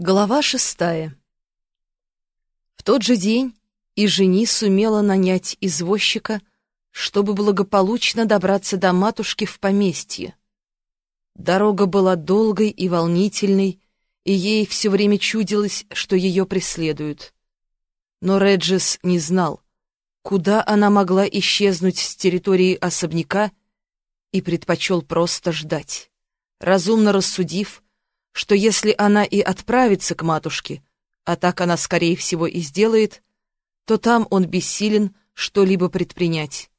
Глава шестая. В тот же день и жени сумела нанять извозчика, чтобы благополучно добраться до матушки в поместье. Дорога была долгой и волнительной, и ей все время чудилось, что ее преследуют. Но Реджес не знал, куда она могла исчезнуть с территории особняка, и предпочел просто ждать, разумно рассудив, что если она и отправится к матушке, а так она, скорее всего, и сделает, то там он бессилен что-либо предпринять.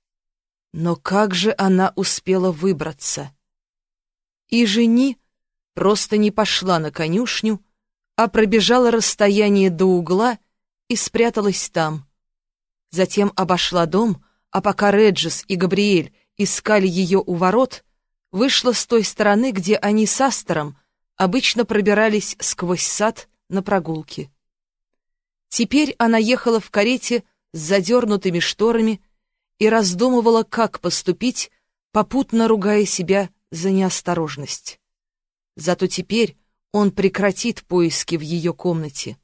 Но как же она успела выбраться? И жени просто не пошла на конюшню, а пробежала расстояние до угла и спряталась там. Затем обошла дом, а пока Реджис и Габриэль искали ее у ворот, вышла с той стороны, где они с Астером обычно пробирались сквозь сад на прогулки. Теперь она ехала в карете с задернутыми шторами и раздумывала, как поступить, попутно ругая себя за неосторожность. Зато теперь он прекратит поиски в ее комнате.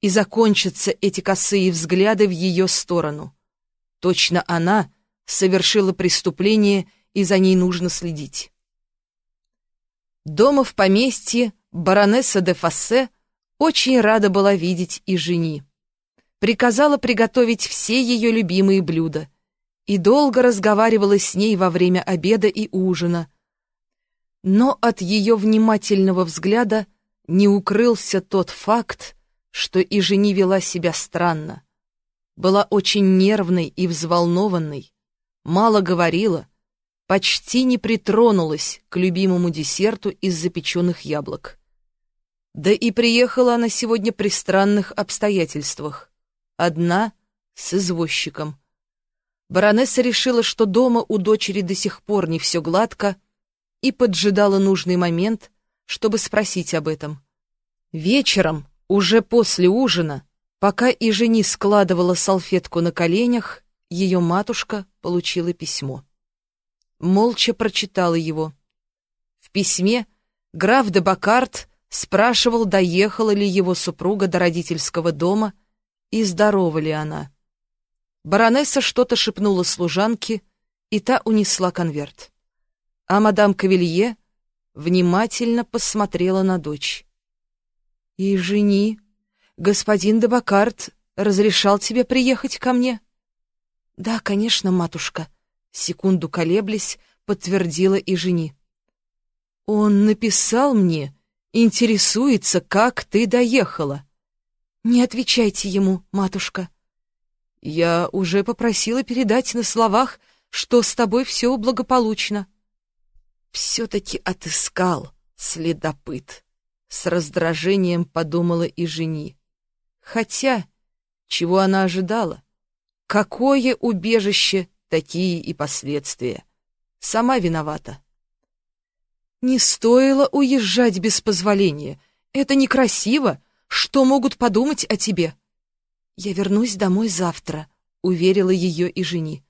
И закончатся эти косые взгляды в ее сторону. Точно она совершила преступление, и за ней нужно следить. Дома в поместье баронесса де Фассе очень рада была видеть и жени. Приказала приготовить все ее любимые блюда и долго разговаривала с ней во время обеда и ужина. Но от ее внимательного взгляда не укрылся тот факт, что и жени вела себя странно. Была очень нервной и взволнованной, мало говорила, почти не притронулась к любимому десерту из запеченных яблок. Да и приехала она сегодня при странных обстоятельствах. Одна с извозчиком. Баронесса решила, что дома у дочери до сих пор не все гладко, и поджидала нужный момент, чтобы спросить об этом. Вечером, уже после ужина, пока и жени складывала салфетку на коленях, ее матушка получила письмо молча прочитала его. В письме граф де Бакарт спрашивал, доехала ли его супруга до родительского дома и здорова ли она. Баронесса что-то шепнула служанке, и та унесла конверт. А мадам Кавилье внимательно посмотрела на дочь. «И жени, господин де Бакарт разрешал тебе приехать ко мне?» «Да, конечно, матушка», Секунду колеблясь, подтвердила и жени. «Он написал мне, интересуется, как ты доехала». «Не отвечайте ему, матушка». «Я уже попросила передать на словах, что с тобой все благополучно». «Все-таки отыскал следопыт», — с раздражением подумала и жени. Хотя, чего она ожидала? Какое убежище такие и последствия. Сама виновата. Не стоило уезжать без позволения. Это некрасиво. Что могут подумать о тебе? Я вернусь домой завтра, уверила ее и жени.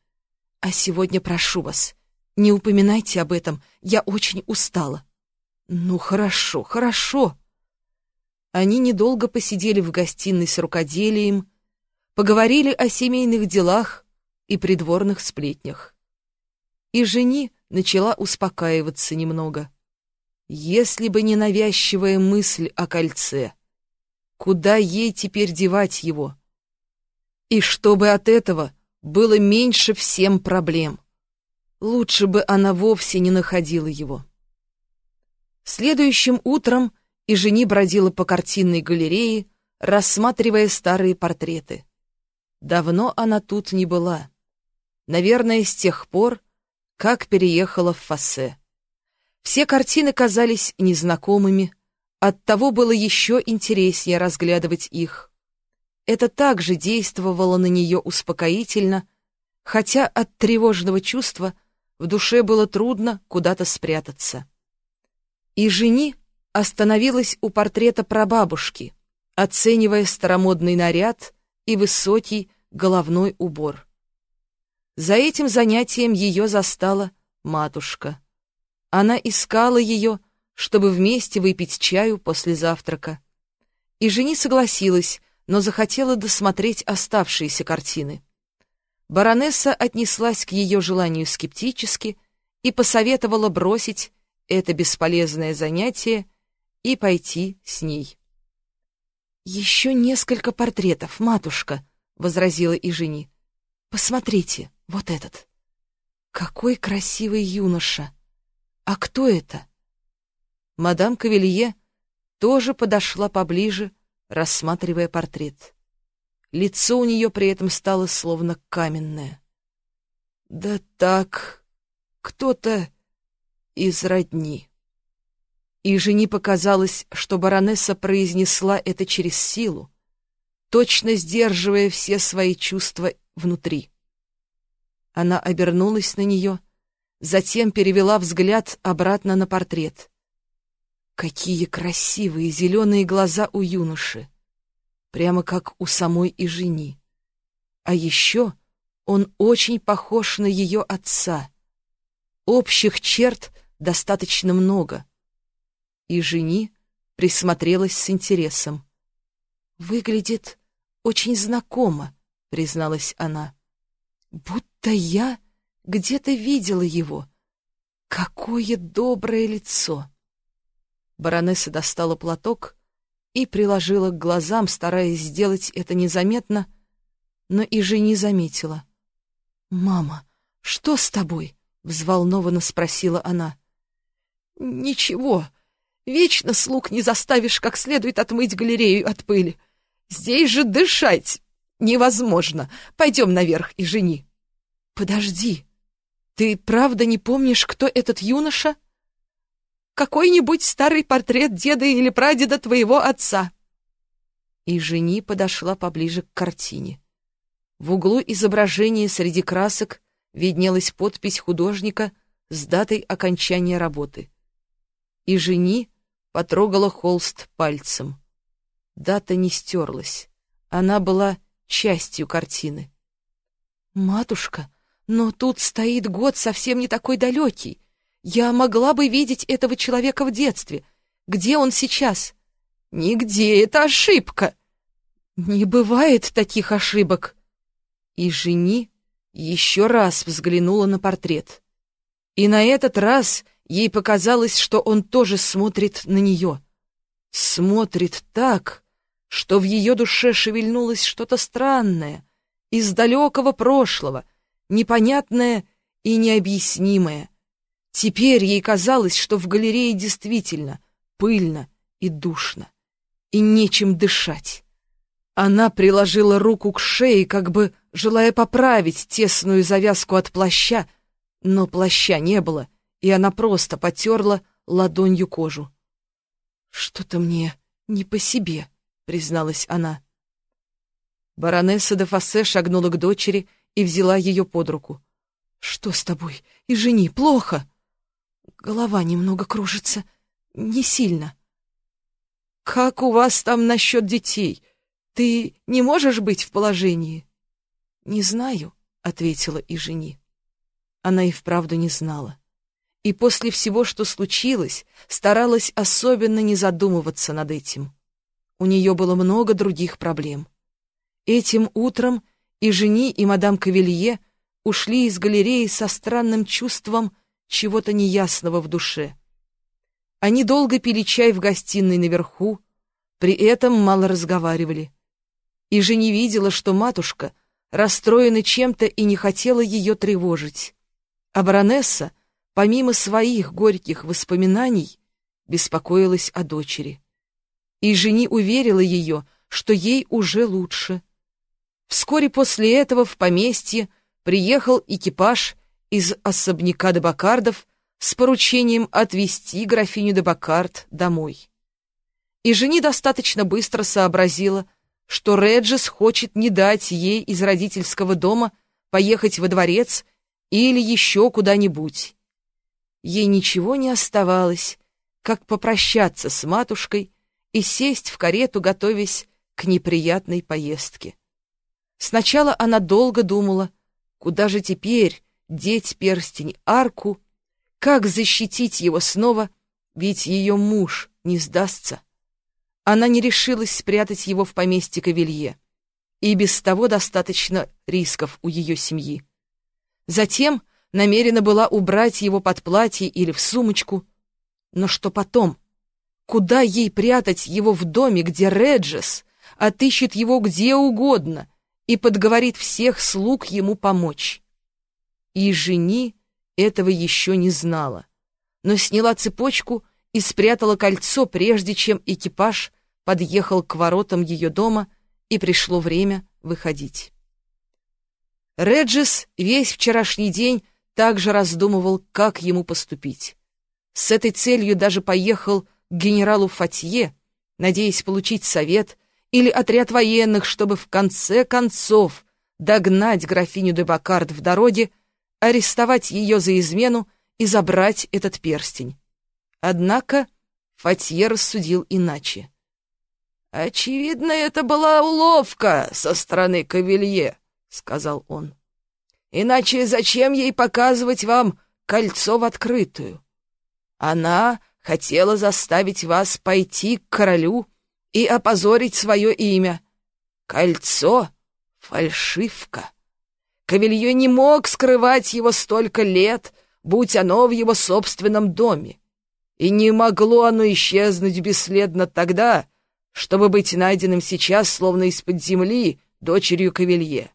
А сегодня прошу вас, не упоминайте об этом. Я очень устала. Ну хорошо, хорошо. Они недолго посидели в гостиной с рукоделием, поговорили о семейных делах, и придворных сплетнях. И жени начала успокаиваться немного. Если бы не навязчивая мысль о кольце, куда ей теперь девать его? И чтобы от этого было меньше всем проблем. Лучше бы она вовсе не находила его. Следующим утром и жени бродила по картинной галерее, рассматривая старые портреты. Давно она тут не была. Наверное, с тех пор, как переехала в Фассе. Все картины казались незнакомыми, оттого было еще интереснее разглядывать их. Это также действовало на нее успокоительно, хотя от тревожного чувства в душе было трудно куда-то спрятаться. И жени остановилась у портрета прабабушки, оценивая старомодный наряд и высокий головной убор. За этим занятием ее застала матушка. Она искала ее, чтобы вместе выпить чаю после завтрака. И жени согласилась, но захотела досмотреть оставшиеся картины. Баронесса отнеслась к ее желанию скептически и посоветовала бросить это бесполезное занятие и пойти с ней. «Еще несколько портретов, матушка», — возразила и жени. «Посмотрите, вот этот. Какой красивый юноша! А кто это?» Мадам Кавелье тоже подошла поближе, рассматривая портрет. Лицо у нее при этом стало словно каменное. «Да так, кто-то из родни». И жени показалось, что баронесса произнесла это через силу, точно сдерживая все свои чувства внутри. Она обернулась на нее, затем перевела взгляд обратно на портрет. Какие красивые зеленые глаза у юноши! Прямо как у самой и жени. А еще он очень похож на ее отца. Общих черт достаточно много — и жени присмотрелась с интересом. «Выглядит очень знакомо», — призналась она. «Будто я где-то видела его. Какое доброе лицо!» Баронесса достала платок и приложила к глазам, стараясь сделать это незаметно, но и жени заметила. «Мама, что с тобой?» — взволнованно спросила она. «Ничего», Вечно слуг не заставишь как следует отмыть галерею от пыли. Здесь же дышать невозможно. Пойдем наверх и жени. Подожди, ты правда не помнишь, кто этот юноша? Какой-нибудь старый портрет деда или прадеда твоего отца. И жени подошла поближе к картине. В углу изображения среди красок виднелась подпись художника с датой окончания работы. И жени потрогала холст пальцем. Дата не стерлась. Она была частью картины. «Матушка, но тут стоит год совсем не такой далекий. Я могла бы видеть этого человека в детстве. Где он сейчас?» «Нигде, это ошибка!» «Не бывает таких ошибок!» И жени еще раз взглянула на портрет. И на этот раз Ей показалось, что он тоже смотрит на нее. Смотрит так, что в ее душе шевельнулось что-то странное, из далекого прошлого, непонятное и необъяснимое. Теперь ей казалось, что в галерее действительно пыльно и душно, и нечем дышать. Она приложила руку к шее, как бы желая поправить тесную завязку от плаща, но плаща не было, и она просто потерла ладонью кожу. «Что-то мне не по себе», — призналась она. Баронесса де Фассе шагнула к дочери и взяла ее под руку. «Что с тобой? И жени, плохо?» «Голова немного кружится. Не сильно». «Как у вас там насчет детей? Ты не можешь быть в положении?» «Не знаю», — ответила и жени. Она и вправду не знала и после всего, что случилось, старалась особенно не задумываться над этим. У нее было много других проблем. Этим утром и жени, и мадам Кавелье ушли из галереи со странным чувством чего-то неясного в душе. Они долго пили чай в гостиной наверху, при этом мало разговаривали. И жени видела, что матушка расстроена чем-то и не хотела ее тревожить. А баронесса — помимо своих горьких воспоминаний, беспокоилась о дочери. И жени уверила ее, что ей уже лучше. Вскоре после этого в поместье приехал экипаж из особняка Дебакардов с поручением отвезти графиню Дебакард домой. И жени достаточно быстро сообразила, что Реджис хочет не дать ей из родительского дома поехать во дворец или еще куда-нибудь. Ей ничего не оставалось, как попрощаться с матушкой и сесть в карету, готовясь к неприятной поездке. Сначала она долго думала, куда же теперь деть перстень арку, как защитить его снова, ведь ее муж не сдастся. она не решилась спрятать его в поместье Кавилье. И без того достаточно рисков у ее семьи. Затем намерена была убрать его под платье или в сумочку. Но что потом? Куда ей прятать его в доме, где Реджес отыщет его где угодно и подговорит всех слуг ему помочь? И жени этого еще не знала, но сняла цепочку и спрятала кольцо, прежде чем экипаж подъехал к воротам ее дома, и пришло время выходить. Реджис весь вчерашний день также раздумывал, как ему поступить. С этой целью даже поехал к генералу Фатье, надеясь получить совет или отряд военных, чтобы в конце концов догнать графиню де Бакард в дороге, арестовать ее за измену и забрать этот перстень. Однако Фатье рассудил иначе. «Очевидно, это была уловка со стороны Кавилье», — сказал он. «Иначе зачем ей показывать вам кольцо в открытую? Она хотела заставить вас пойти к королю и опозорить свое имя. Кольцо — фальшивка. Кавилье не мог скрывать его столько лет, будь оно в его собственном доме. И не могло оно исчезнуть бесследно тогда, чтобы быть найденным сейчас, словно из-под земли, дочерью Кавилье.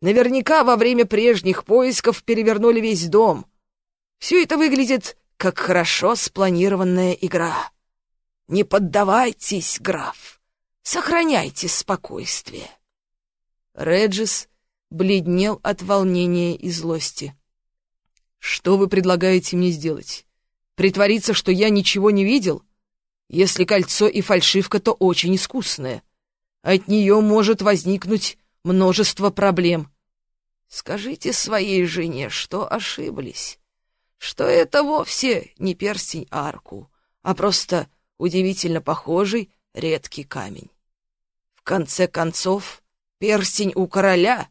Наверняка во время прежних поисков перевернули весь дом. Все это выглядит как хорошо спланированная игра. Не поддавайтесь, граф. Сохраняйте спокойствие. Реджис бледнел от волнения и злости. «Что вы предлагаете мне сделать? Притвориться, что я ничего не видел? Если кольцо и фальшивка, то очень искусное. От нее может возникнуть множество проблем. Скажите своей жене, что ошиблись, что это вовсе не перстень арку, а просто удивительно похожий редкий камень. В конце концов, перстень у короля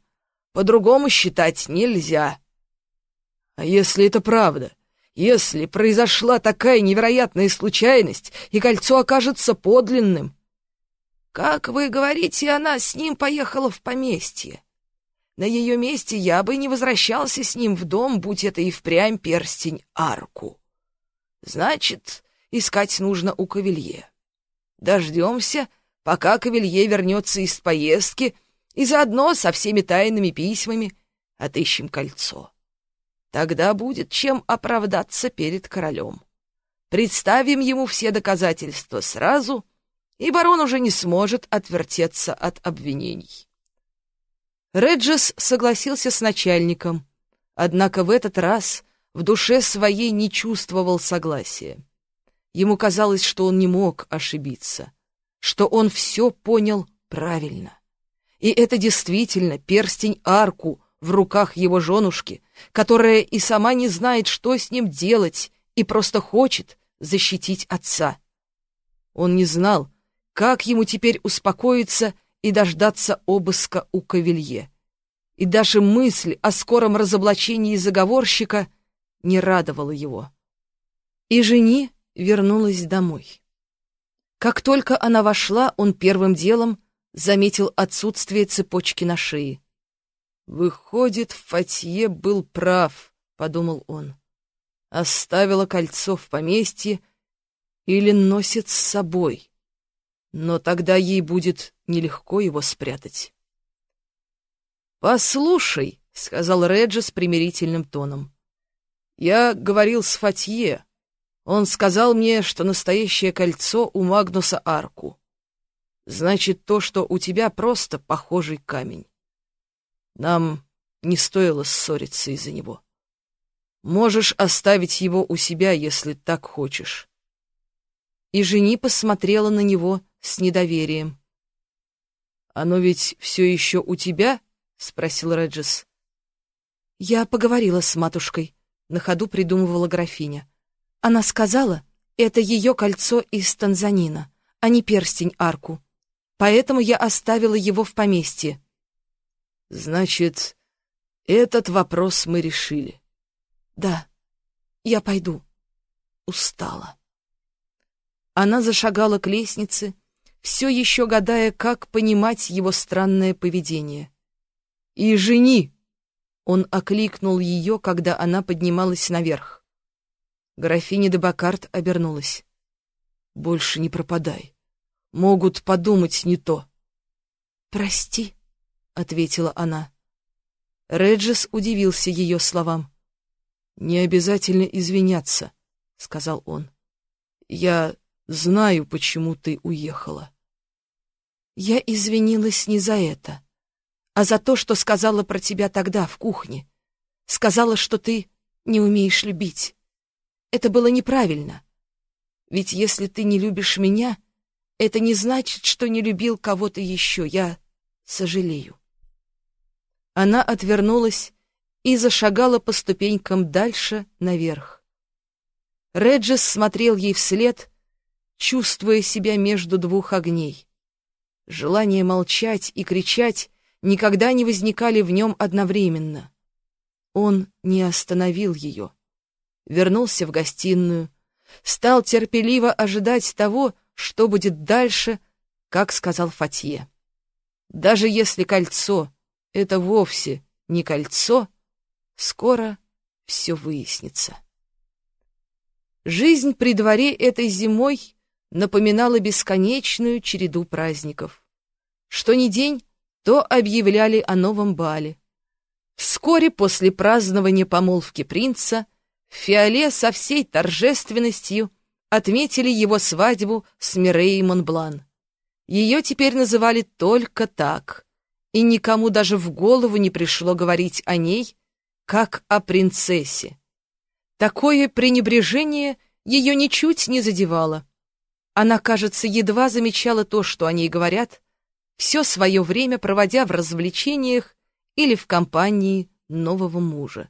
по-другому считать нельзя. А если это правда? Если произошла такая невероятная случайность, и кольцо окажется подлинным. Как вы говорите, она с ним поехала в поместье. На ее месте я бы не возвращался с ним в дом, будь это и впрямь перстень арку. Значит, искать нужно у Кавилье. Дождемся, пока Кавилье вернется из поездки, и заодно со всеми тайными письмами отыщем кольцо. Тогда будет чем оправдаться перед королем. Представим ему все доказательства сразу, и барон уже не сможет отвертеться от обвинений. Реджес согласился с начальником, однако в этот раз в душе своей не чувствовал согласия. Ему казалось, что он не мог ошибиться, что он все понял правильно. И это действительно перстень арку в руках его женушки — которая и сама не знает, что с ним делать, и просто хочет защитить отца. Он не знал, как ему теперь успокоиться и дождаться обыска у Кавилье. И даже мысль о скором разоблачении заговорщика не радовала его. И жени вернулась домой. Как только она вошла, он первым делом заметил отсутствие цепочки на шее. Выходит, Фатье был прав, подумал он. Оставила кольцо в поместье или носит с собой. Но тогда ей будет нелегко его спрятать. «Послушай», — сказал Реджи с примирительным тоном, — «я говорил с Фатье. Он сказал мне, что настоящее кольцо у Магнуса Арку. Значит, то, что у тебя, просто похожий камень. Нам не стоило ссориться из-за него. Можешь оставить его у себя, если так хочешь. И жени посмотрела на него с недоверием. «Оно ведь все еще у тебя?» — спросил Реджес. «Я поговорила с матушкой», — на ходу придумывала графиня. Она сказала, это ее кольцо из Танзанина, а не перстень арку. Поэтому я оставила его в поместье. Значит, этот вопрос мы решили. Да, я пойду. Устала. Она зашагала к лестнице все еще гадая, как понимать его странное поведение. «И жени!» Он окликнул ее, когда она поднималась наверх. Графиня де Бакарт обернулась. «Больше не пропадай. Могут подумать не то». «Прости», — ответила она. Реджес удивился ее словам. «Не обязательно извиняться», — сказал он. «Я знаю, почему ты уехала». «Я извинилась не за это, а за то, что сказала про тебя тогда в кухне. Сказала, что ты не умеешь любить. Это было неправильно. Ведь если ты не любишь меня, это не значит, что не любил кого-то еще. Я сожалею». Она отвернулась и зашагала по ступенькам дальше наверх. Реджес смотрел ей вслед, чувствуя себя между двух огней. Желание молчать и кричать никогда не возникали в нем одновременно. Он не остановил ее. Вернулся в гостиную, стал терпеливо ожидать того, что будет дальше, как сказал Фатье. Даже если кольцо — это вовсе не кольцо, скоро все выяснится. Жизнь при дворе этой зимой напоминала бесконечную череду праздников. Что ни день, то объявляли о новом бале. Вскоре после празднования помолвки принца Фиоле со всей торжественностью отметили его свадьбу с Мирей Монблан. Ее теперь называли только так, и никому даже в голову не пришло говорить о ней, как о принцессе. Такое пренебрежение ее ничуть не задевало. Она, кажется, едва замечала то, что о ней говорят, все свое время проводя в развлечениях или в компании нового мужа.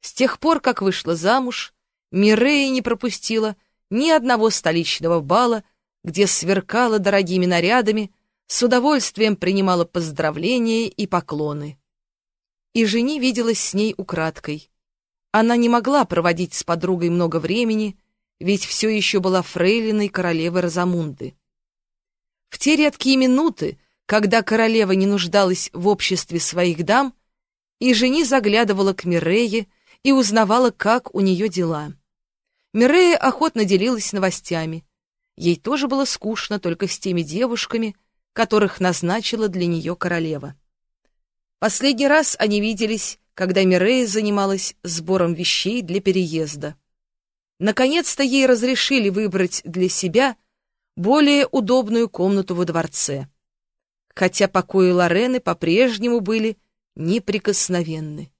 С тех пор, как вышла замуж, Мирея не пропустила ни одного столичного бала, где сверкала дорогими нарядами, с удовольствием принимала поздравления и поклоны. И жени виделась с ней украдкой. Она не могла проводить с подругой много времени, ведь все еще была фрейлиной королевы Розамунды. В те редкие минуты, когда королева не нуждалась в обществе своих дам, и жени заглядывала к Мирее и узнавала, как у нее дела. Мирея охотно делилась новостями. Ей тоже было скучно только с теми девушками, которых назначила для нее королева. Последний раз они виделись когда Мирея занималась сбором вещей для переезда. Наконец-то ей разрешили выбрать для себя более удобную комнату во дворце, хотя покои Лорены по-прежнему были неприкосновенны.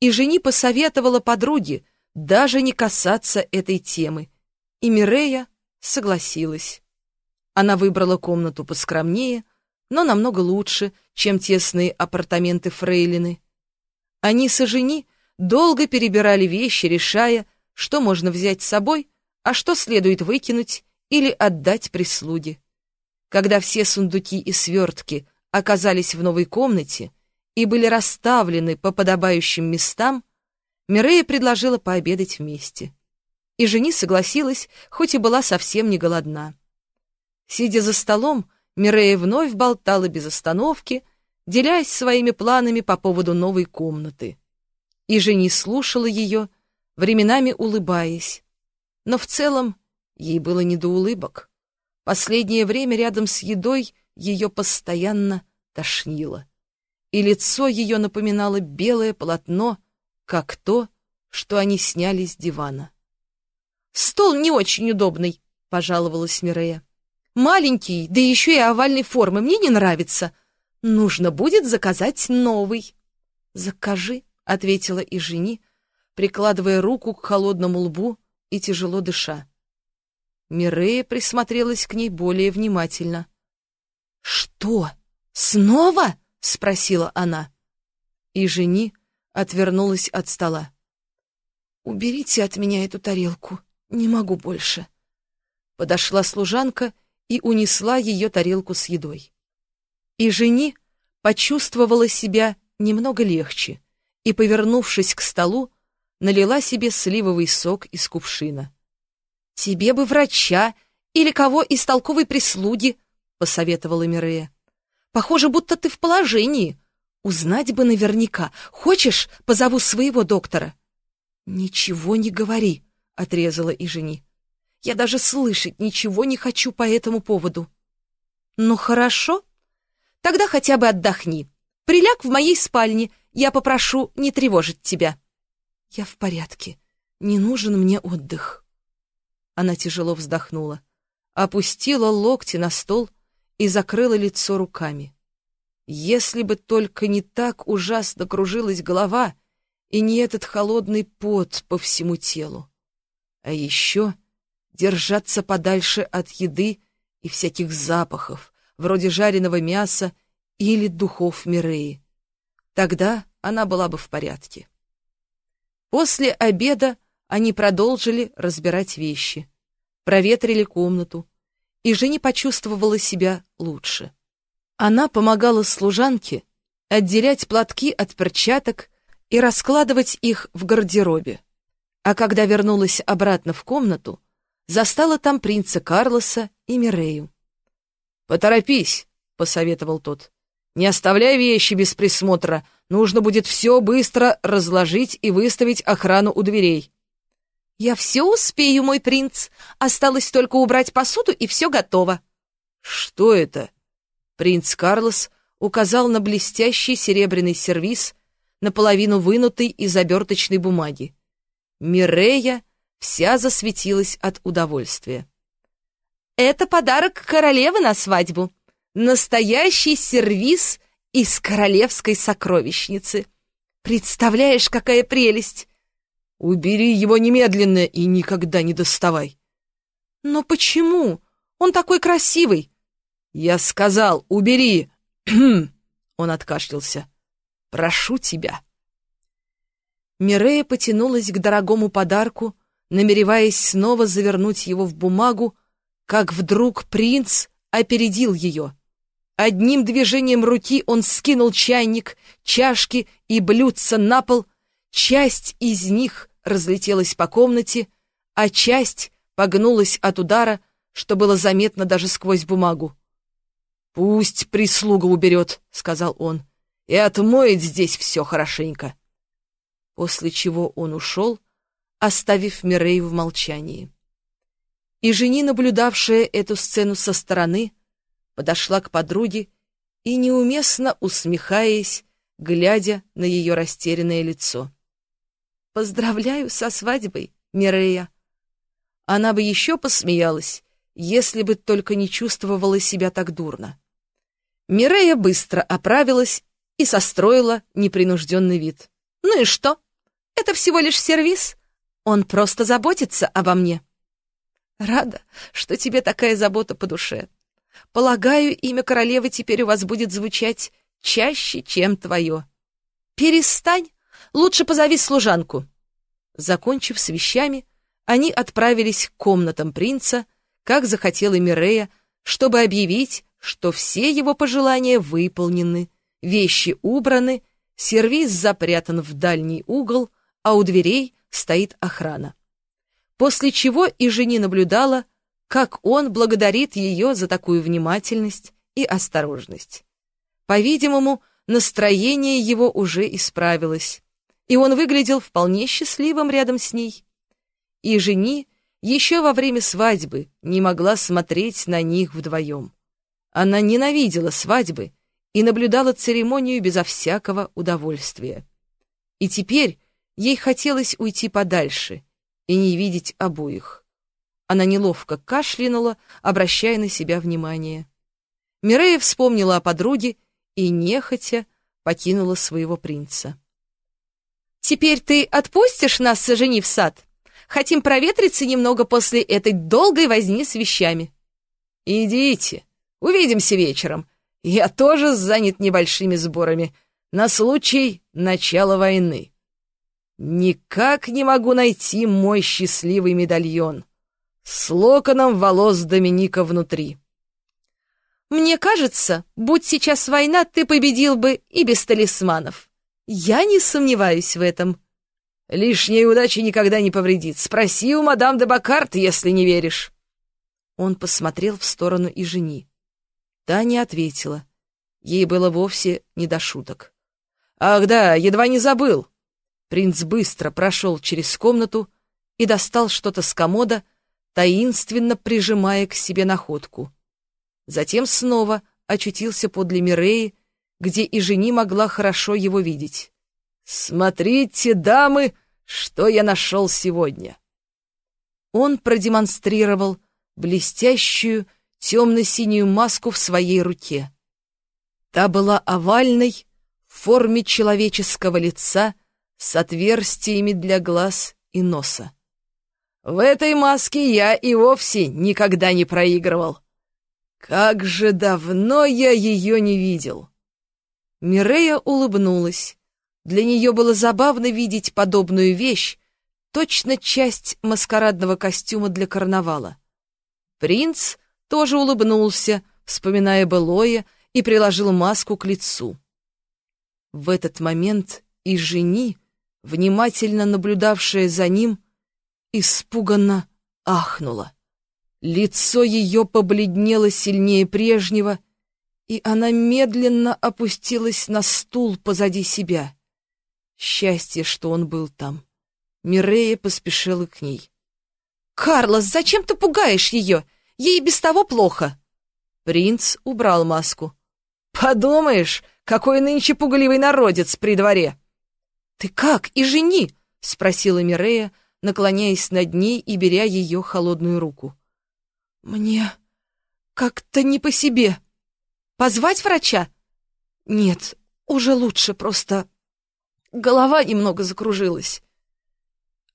И жени посоветовала подруге даже не касаться этой темы, и Мирея согласилась. Она выбрала комнату поскромнее, но намного лучше, чем тесные апартаменты Фрейлины. Они с жени долго перебирали вещи, решая, что можно взять с собой, а что следует выкинуть или отдать прислуге. Когда все сундуки и свертки оказались в новой комнате и были расставлены по подобающим местам, Мирея предложила пообедать вместе. И жени согласилась, хоть и была совсем не голодна. Сидя за столом, Мирея вновь болтала без остановки, делясь своими планами по поводу новой комнаты. И Жени слушала ее, временами улыбаясь. Но в целом ей было не до улыбок. Последнее время рядом с едой ее постоянно тошнило. И лицо ее напоминало белое полотно, как то, что они сняли с дивана. «Стол не очень удобный», — пожаловалась Мирея. «Маленький, да еще и овальной формы, мне не нравится. Нужно будет заказать новый. Закажи, ответила и жени, прикладывая руку к холодному лбу и тяжело дыша. Мирея присмотрелась к ней более внимательно. Что? Снова? спросила она. И жени отвернулась от стола. Уберите от меня эту тарелку, не могу больше. Подошла служанка и унесла ее тарелку с едой. И жени почувствовала себя немного легче и, повернувшись к столу, налила себе сливовый сок из кувшина. «Тебе бы врача Или кого из толковой прислуги, — посоветовала Мирея. Похоже, будто ты в положении. Узнать бы наверняка. Хочешь, позову своего доктора? Ничего не говори, — отрезала и жени. Я даже слышать ничего не хочу по этому поводу. Ну хорошо, тогда хотя бы отдохни. Приляг в моей спальне, я попрошу не тревожить тебя. Я в порядке, не нужен мне отдых. Она тяжело вздохнула, опустила локти на стол и закрыла лицо руками. Если бы только не так ужасно кружилась голова и не этот холодный пот по всему телу. А еще держаться подальше от еды и всяких запахов, вроде жареного мяса или духов Миреи. Тогда она была бы в порядке. После обеда они продолжили разбирать вещи, проветрили комнату, и Женя почувствовала себя лучше. Она помогала служанке отделять платки от перчаток и раскладывать их в гардеробе. А когда вернулась обратно в комнату, застала там принца Карлоса и Мирею. «Поторопись», — посоветовал тот. «Не оставляй вещи без присмотра. Нужно будет все быстро разложить и выставить охрану у дверей». «Я все успею, мой принц. Осталось только убрать посуду, и все готово». «Что это?» Принц Карлос указал на блестящий серебряный сервиз, наполовину вынутый из оберточной бумаги. Мирея вся засветилась от удовольствия. «Это подарок королевы на свадьбу. Настоящий сервиз из королевской сокровищницы. Представляешь, какая прелесть!» «Убери его немедленно и никогда не доставай!» «Но почему? Он такой красивый!» «Я сказал, убери!» Он откашлялся. «Прошу тебя!» Мирея потянулась к дорогому подарку, намереваясь снова завернуть его в бумагу, как вдруг принц опередил ее. Одним движением руки он скинул чайник, чашки и блюдца на пол, часть из них разлетелась по комнате, а часть погнулась от удара, что было заметно даже сквозь бумагу. «Пусть прислуга уберет», — сказал он, — «и отмоет здесь все хорошенько» после чего он ушел, оставив Мирей в молчании. И жени, наблюдавшая эту сцену со стороны, подошла к подруге и, неуместно усмехаясь, глядя на ее растерянное лицо. «Поздравляю со свадьбой, Мирея!» Она бы еще посмеялась, если бы только не чувствовала себя так дурно. Мирея быстро оправилась и состроила непринужденный вид. Ну и что? Это всего лишь сервис. Он просто заботится обо мне. Рада, что тебе такая забота по душе. Полагаю, имя королевы теперь у вас будет звучать чаще, чем твое. Перестань, лучше позови служанку. Закончив с вещами, они отправились к комнатам принца, как захотела Мирея, чтобы объявить, что все его пожелания выполнены, вещи убраны Сервиз запрятан в дальний угол, а у дверей стоит охрана. После чего и жени наблюдала, как он благодарит ее за такую внимательность и осторожность. По-видимому, настроение его уже исправилось, и он выглядел вполне счастливым рядом с ней. И жени еще во время свадьбы не могла смотреть на них вдвоем. Она ненавидела свадьбы и наблюдала церемонию безо всякого удовольствия. И теперь ей хотелось уйти подальше и не видеть обоих. Она неловко кашлянула, обращая на себя внимание. Мирея вспомнила о подруге и, нехотя, покинула своего принца. «Теперь ты отпустишь нас, сожени в сад? Хотим проветриться немного после этой долгой возни с вещами». «Идите, увидимся вечером», я тоже занят небольшими сборами на случай начала войны. Никак не могу найти мой счастливый медальон с локоном волос Доминика внутри. Мне кажется, будь сейчас война, ты победил бы и без талисманов. Я не сомневаюсь в этом. Лишняя удача никогда не повредит. Спроси у мадам де Бакарт, если не веришь. Он посмотрел в сторону и жени. Та не ответила. Ей было вовсе не до шуток. «Ах да, едва не забыл!» Принц быстро прошел через комнату и достал что-то с комода, таинственно прижимая к себе находку. Затем снова очутился подле Миреи, где и жени могла хорошо его видеть. «Смотрите, дамы, что я нашел сегодня!» Он продемонстрировал блестящую темно-синюю маску в своей руке. Та была овальной, в форме человеческого лица, с отверстиями для глаз и носа. В этой маске я и вовсе никогда не проигрывал. Как же давно я ее не видел! Мирея улыбнулась. Для нее было забавно видеть подобную вещь, точно часть маскарадного костюма для карнавала. Принц тоже улыбнулся, вспоминая былое, и приложил маску к лицу. В этот момент и жени, внимательно наблюдавшая за ним, испуганно ахнула. Лицо ее побледнело сильнее прежнего, и она медленно опустилась на стул позади себя. Счастье, что он был там. Мирея поспешила к ней. «Карлос, зачем ты пугаешь ее? Ей без того плохо!» Принц убрал маску. «Подумаешь, какой нынче пугливый народец при дворе!» «Ты как, и жени?» — спросила Мирея, наклоняясь над ней и беря ее холодную руку. «Мне как-то не по себе. Позвать врача?» «Нет, уже лучше, просто голова немного закружилась».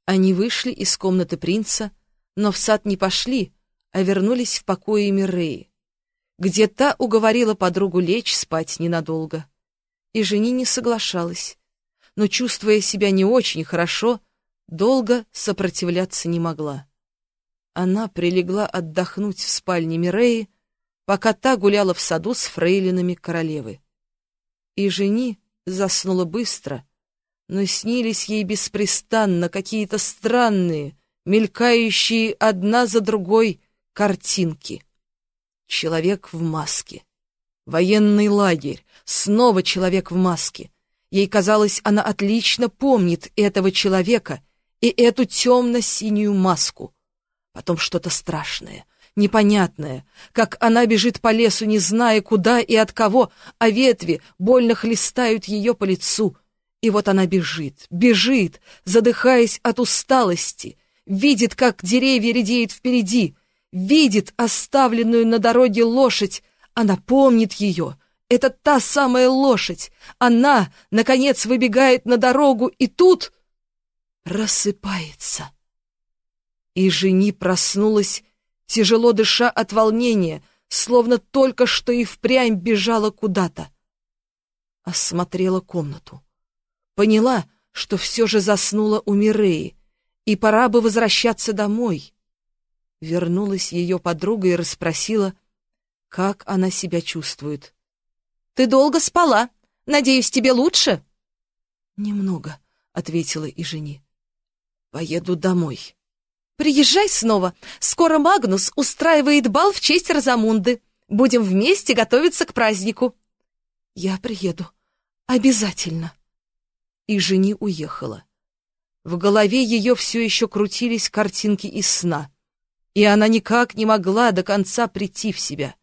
Они вышли из комнаты принца, но в сад не пошли, а вернулись в покое Мирреи, где та уговорила подругу лечь спать ненадолго. И жени не соглашалась, но, чувствуя себя не очень хорошо, долго сопротивляться не могла. Она прилегла отдохнуть в спальне Миреи, пока та гуляла в саду с фрейлинами королевы. И жени заснула быстро, но снились ей беспрестанно какие-то странные, мелькающие одна за другой картинки. Человек в маске. Военный лагерь. Снова человек в маске. Ей казалось, она отлично помнит этого человека и эту темно-синюю маску. Потом что-то страшное, непонятное, как она бежит по лесу, не зная, куда и от кого, а ветви больно хлестают ее по лицу. И вот она бежит, бежит, задыхаясь от усталости, видит, как деревья редеют впереди, видит оставленную на дороге лошадь, она помнит ее. Это та самая лошадь. Она, наконец, выбегает на дорогу, и тут рассыпается. И жени проснулась, тяжело дыша от волнения, словно только что и впрямь бежала куда-то. Осмотрела комнату. Поняла, что все же заснула у Миреи, и пора бы возвращаться домой. Вернулась ее подруга и расспросила, как она себя чувствует. «Ты долго спала. Надеюсь, тебе лучше?» «Немного», — ответила и жени. «Поеду домой». «Приезжай снова. Скоро Магнус устраивает бал в честь Розамунды. Будем вместе готовиться к празднику». «Я приеду. Обязательно». И жени уехала. В голове ее все еще крутились картинки из сна, и она никак не могла до конца прийти в себя.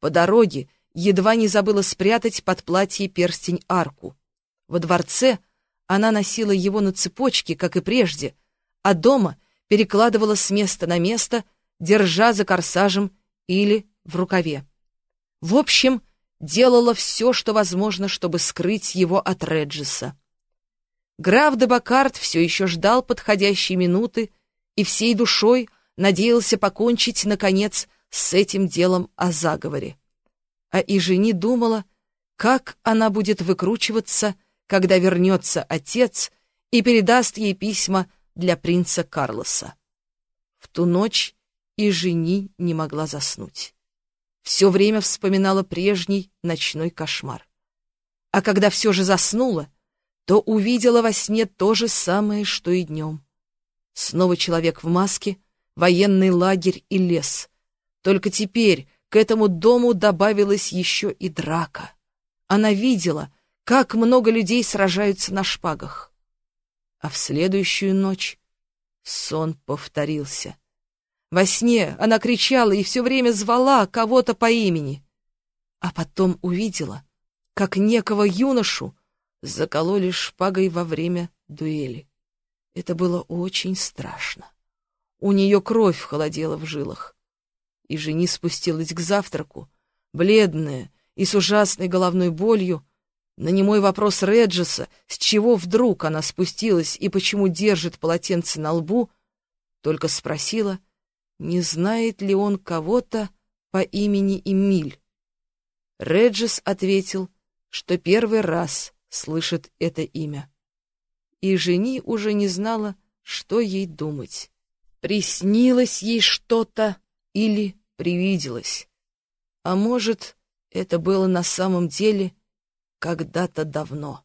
По дороге едва не забыла спрятать под платье перстень-арку. Во дворце она носила его на цепочке, как и прежде, а дома перекладывала с места на место, держа за корсажем или в рукаве. В общем, делала все, что возможно, чтобы скрыть его от Реджиса. Граф де Бакарт все еще ждал подходящей минуты и всей душой надеялся покончить, наконец, с этим делом о заговоре. А и жени думала, как она будет выкручиваться, когда вернется отец и передаст ей письма для принца Карлоса. В ту ночь и жени не могла заснуть. Все время вспоминала прежний ночной кошмар. А когда все же заснула, то увидела во сне то же самое, что и днем. Снова человек в маске, военный лагерь и лес. Только теперь к этому дому добавилась еще и драка. Она видела, как много людей сражаются на шпагах. А в следующую ночь сон повторился. Во сне она кричала и все время звала кого-то по имени. А потом увидела, как некого юношу закололи шпагой во время дуэли. Это было очень страшно. У нее кровь холодела в жилах. И жени спустилась к завтраку, бледная и с ужасной головной болью, на немой вопрос Реджеса, с чего вдруг она спустилась и почему держит полотенце на лбу, только спросила, не знает ли он кого-то по имени Эмиль. Реджес ответил, что первый раз слышит это имя. И жени уже не знала, что ей думать. Приснилось ей что-то или привиделось. А может, это было на самом деле когда-то давно.